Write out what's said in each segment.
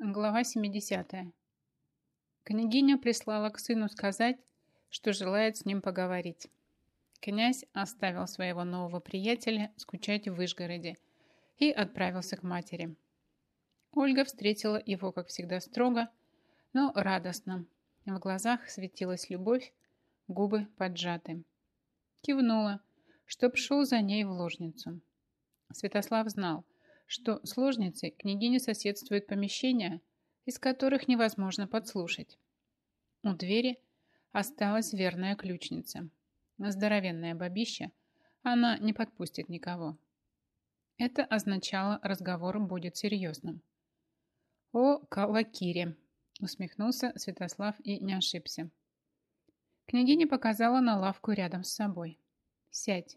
Глава 70. Княгиня прислала к сыну сказать, что желает с ним поговорить. Князь оставил своего нового приятеля скучать в Вышгороде и отправился к матери. Ольга встретила его, как всегда, строго, но радостно. В глазах светилась любовь, губы поджаты. Кивнула, чтоб шел за ней в ложницу. Святослав знал, что с ложницей княгине соседствуют помещения, из которых невозможно подслушать. У двери осталась верная ключница. Здоровенная бабища, она не подпустит никого. Это означало, разговор будет серьезным. «О, Калакире!» – усмехнулся Святослав и не ошибся. Княгиня показала на лавку рядом с собой. «Сядь».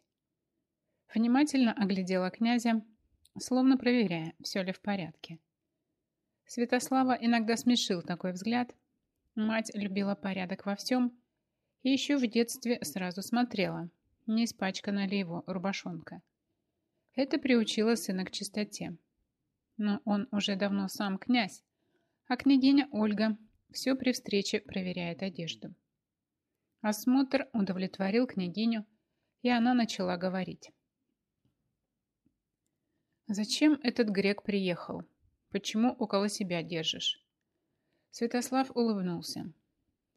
Внимательно оглядела князя, словно проверяя, все ли в порядке. Святослава иногда смешил такой взгляд. Мать любила порядок во всем и еще в детстве сразу смотрела, не испачкана ли его рубашонка. Это приучило сына к чистоте. Но он уже давно сам князь, а княгиня Ольга все при встрече проверяет одежду. Осмотр удовлетворил княгиню, и она начала говорить. «Зачем этот грек приехал? Почему около себя держишь?» Святослав улыбнулся.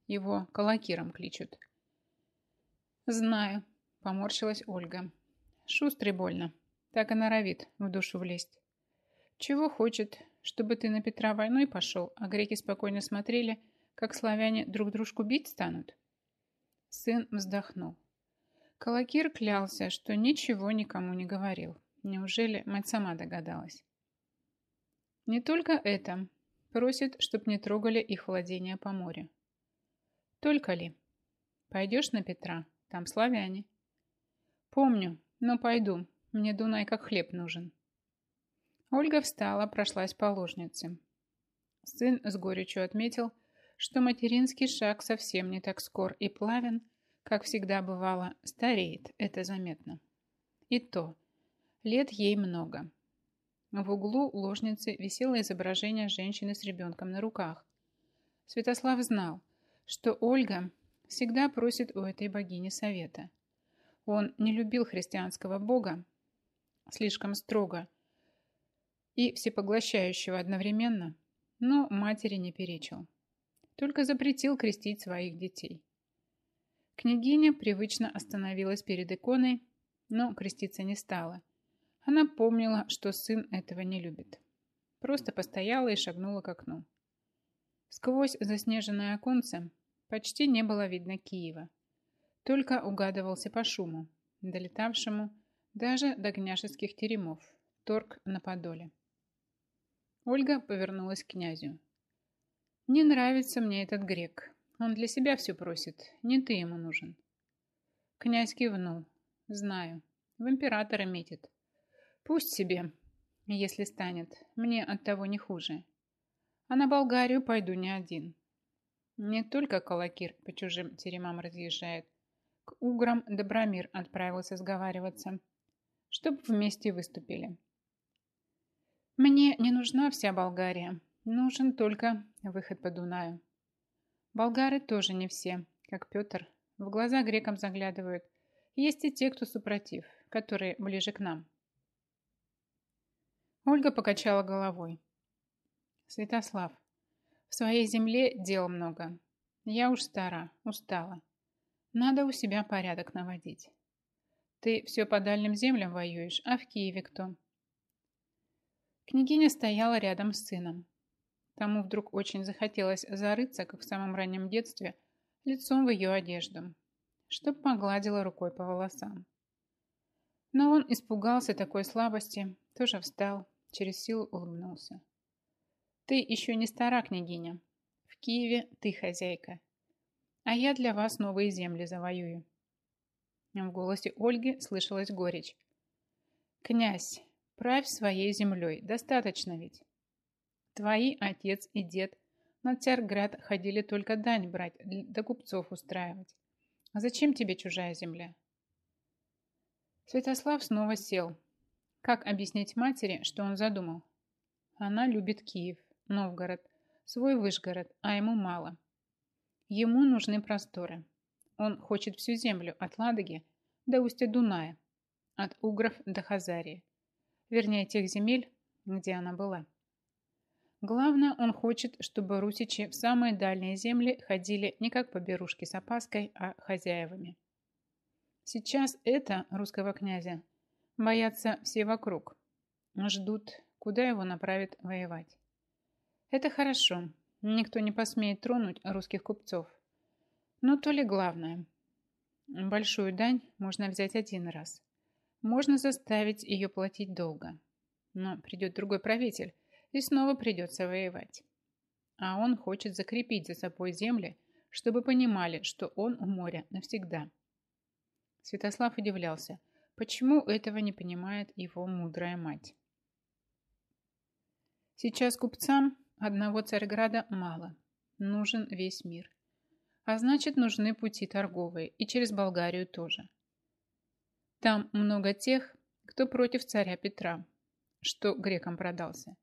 Его калакиром кличут. «Знаю», — поморщилась Ольга. «Шустрый больно. Так и норовит в душу влезть. Чего хочет, чтобы ты на Петра войной пошел, а греки спокойно смотрели, как славяне друг дружку бить станут?» Сын вздохнул. Калакир клялся, что ничего никому не говорил. Неужели мать сама догадалась? Не только это. Просит, чтоб не трогали их владения по морю. Только ли? Пойдешь на Петра? Там славяне. Помню, но пойду. Мне Дунай как хлеб нужен. Ольга встала, прошлась по ложнице. Сын с горечью отметил, что материнский шаг совсем не так скор и плавен, как всегда бывало, стареет, это заметно. И то, Лет ей много. В углу ложницы висело изображение женщины с ребенком на руках. Святослав знал, что Ольга всегда просит у этой богини совета. Он не любил христианского бога слишком строго и всепоглощающего одновременно, но матери не перечил. Только запретил крестить своих детей. Княгиня привычно остановилась перед иконой, но креститься не стала – она помнила, что сын этого не любит. Просто постояла и шагнула к окну. Сквозь заснеженное оконце почти не было видно Киева. Только угадывался по шуму, долетавшему даже до гняшеских теремов, торг на Подоле. Ольга повернулась к князю. «Не нравится мне этот грек. Он для себя все просит. Не ты ему нужен». Князь кивнул. «Знаю. В императора метит. Пусть себе, если станет. Мне от того не хуже. А на Болгарию пойду не один. Не только Калакир по чужим теремам разъезжает. К уграм Добромир отправился сговариваться, чтоб вместе выступили. Мне не нужна вся Болгария. Нужен только выход по Дунаю. Болгары тоже не все, как Петр. В глаза грекам заглядывают. Есть и те, кто супротив, которые ближе к нам. Ольга покачала головой. Святослав, в своей земле дел много. Я уж стара, устала. Надо у себя порядок наводить. Ты все по дальним землям воюешь, а в Киеве кто? Княгиня стояла рядом с сыном. Тому вдруг очень захотелось зарыться, как в самом раннем детстве, лицом в ее одежду, чтоб погладила рукой по волосам. Но он испугался такой слабости, тоже встал, через силу улыбнулся. «Ты еще не стара, княгиня. В Киеве ты хозяйка. А я для вас новые земли завоюю». В голосе Ольги слышалась горечь. «Князь, правь своей землей, достаточно ведь. Твои отец и дед на Царград ходили только дань брать, да купцов устраивать. А зачем тебе чужая земля?» Святослав снова сел, как объяснить матери, что он задумал? Она любит Киев. Новгород, свой Вышгород, а ему мало. Ему нужны просторы. Он хочет всю землю от Ладоги до устья Дуная, от Угров до Хазарии, вернее тех земель, где она была. Главное, он хочет, чтобы русичи в самые дальние земли ходили не как по берушке с опаской, а хозяевами. Сейчас это русского князя боятся все вокруг. Ждут, куда его направят воевать. Это хорошо. Никто не посмеет тронуть русских купцов. Но то ли главное. Большую дань можно взять один раз. Можно заставить ее платить долго. Но придет другой правитель, и снова придется воевать. А он хочет закрепить за собой земли, чтобы понимали, что он у моря навсегда. Святослав удивлялся, почему этого не понимает его мудрая мать. Сейчас купцам одного Царьграда мало. Нужен весь мир. А значит, нужны пути торговые, и через Болгарию тоже. Там много тех, кто против царя Петра, что грекам продался.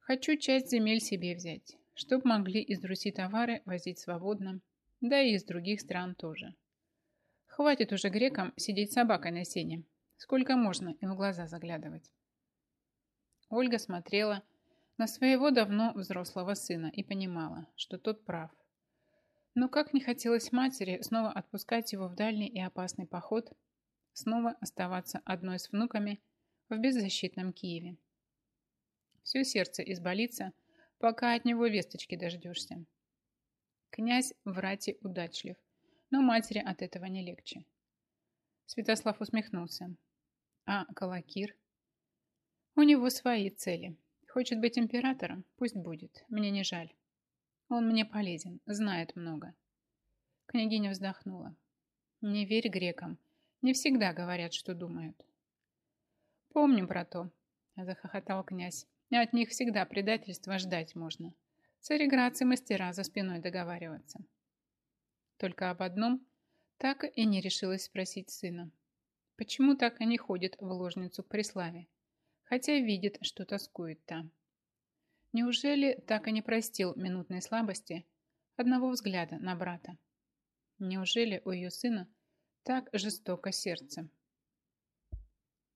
Хочу часть земель себе взять, чтоб могли из Руси товары возить свободно, да и из других стран тоже. Хватит уже грекам сидеть собакой на сене. Сколько можно им в глаза заглядывать? Ольга смотрела на своего давно взрослого сына и понимала, что тот прав. Но как не хотелось матери снова отпускать его в дальний и опасный поход, снова оставаться одной с внуками в беззащитном Киеве. Все сердце изболится, пока от него весточки дождешься. Князь в рате удачлив, но матери от этого не легче. Святослав усмехнулся. А Калакир? У него свои цели. Хочет быть императором? Пусть будет. Мне не жаль. Он мне полезен, знает много. Княгиня вздохнула. Не верь грекам. Не всегда говорят, что думают. Помню про то, захохотал князь. От них всегда предательства ждать можно. Цареградцы мастера за спиной договариваться. Только об одном так и не решилась спросить сына. Почему так они ходят в ложницу к Преславе, хотя видит, что тоскует там? Неужели так и не простил минутной слабости одного взгляда на брата? Неужели у ее сына так жестоко сердце?